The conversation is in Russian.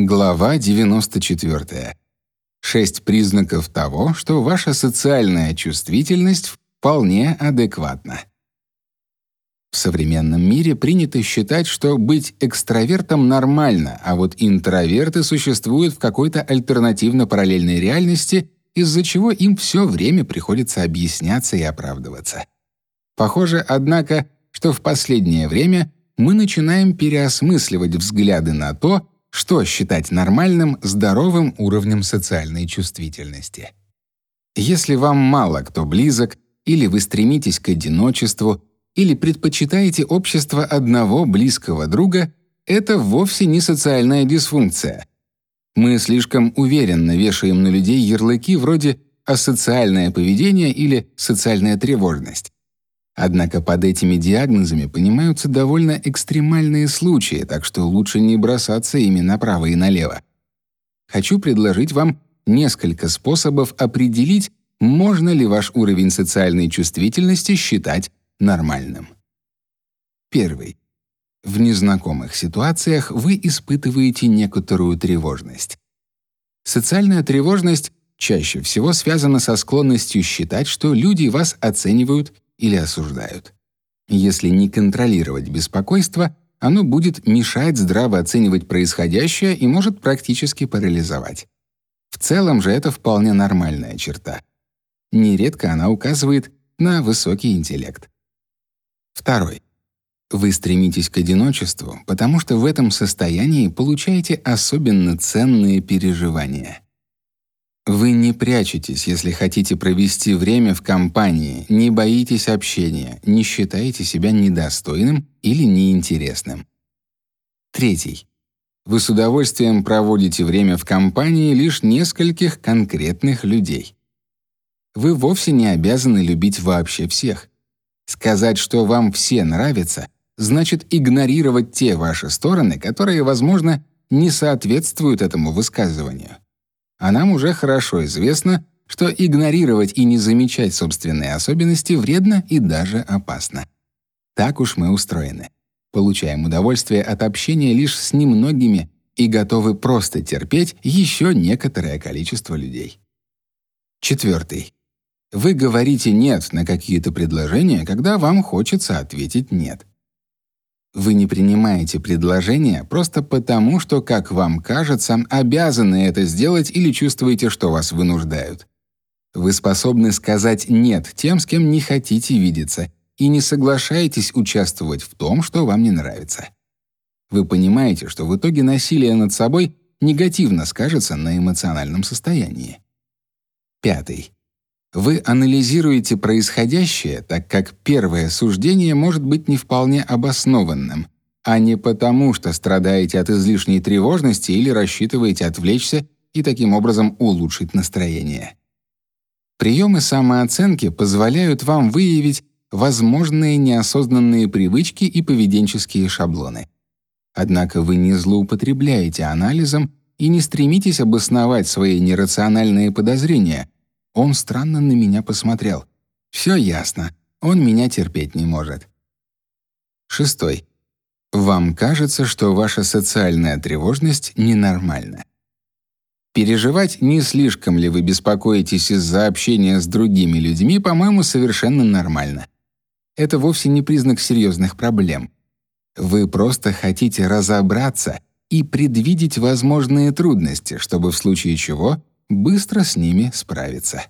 Глава 94. Шесть признаков того, что ваша социальная чувствительность вполне адекватна. В современном мире принято считать, что быть экстравертом нормально, а вот интроверты существуют в какой-то альтернативно-параллельной реальности, из-за чего им все время приходится объясняться и оправдываться. Похоже, однако, что в последнее время мы начинаем переосмысливать взгляды на то, что считать нормальным, здоровым уровнем социальной чувствительности. Если вам мало кто близок, или вы стремитесь к одиночеству, или предпочитаете общество одного близкого друга, это вовсе не социальная дисфункция. Мы слишком уверенно вешаем на людей ярлыки вроде асоциальное поведение или социальная тревожность. Однако под этими диагнозами понимаются довольно экстремальные случаи, так что лучше не бросаться ими направо и налево. Хочу предложить вам несколько способов определить, можно ли ваш уровень социальной чувствительности считать нормальным. Первый. В незнакомых ситуациях вы испытываете некоторую тревожность. Социальная тревожность чаще всего связана со склонностью считать, что люди вас оценивают или осуждают. Если не контролировать беспокойство, оно будет мешать здраво оценивать происходящее и может практически парализовать. В целом же это вполне нормальная черта. Нередко она указывает на высокий интеллект. Второй. Вы стремитесь к одиночеству, потому что в этом состоянии получаете особенно ценные переживания. Вы не прячетесь, если хотите провести время в компании, не боитесь общения, не считаете себя недостойным или неинтересным. Третий. Вы с удовольствием проводите время в компании лишь нескольких конкретных людей. Вы вовсе не обязаны любить вообще всех. Сказать, что вам все нравятся, значит игнорировать те ваши стороны, которые, возможно, не соответствуют этому высказыванию а нам уже хорошо известно, что игнорировать и не замечать собственные особенности вредно и даже опасно. Так уж мы устроены. Получаем удовольствие от общения лишь с немногими и готовы просто терпеть еще некоторое количество людей. Четвертый. Вы говорите «нет» на какие-то предложения, когда вам хочется ответить «нет». Вы не принимаете предложение просто потому, что, как вам кажется, обязаны это сделать или чувствуете, что вас вынуждают. Вы способны сказать «нет» тем, с кем не хотите видеться, и не соглашаетесь участвовать в том, что вам не нравится. Вы понимаете, что в итоге насилие над собой негативно скажется на эмоциональном состоянии. Пятый. Вы анализируете происходящее, так как первое суждение может быть не вполне обоснованным, а не потому, что страдаете от излишней тревожности или рассчитываете отвлечься и таким образом улучшить настроение. Приемы самооценки позволяют вам выявить возможные неосознанные привычки и поведенческие шаблоны. Однако вы не злоупотребляете анализом и не стремитесь обосновать свои нерациональные подозрения — он странно на меня посмотрел. Все ясно. Он меня терпеть не может. Шестой. Вам кажется, что ваша социальная тревожность ненормальна. Переживать, не слишком ли вы беспокоитесь из-за общения с другими людьми, по-моему, совершенно нормально. Это вовсе не признак серьезных проблем. Вы просто хотите разобраться и предвидеть возможные трудности, чтобы в случае чего быстро с ними справиться.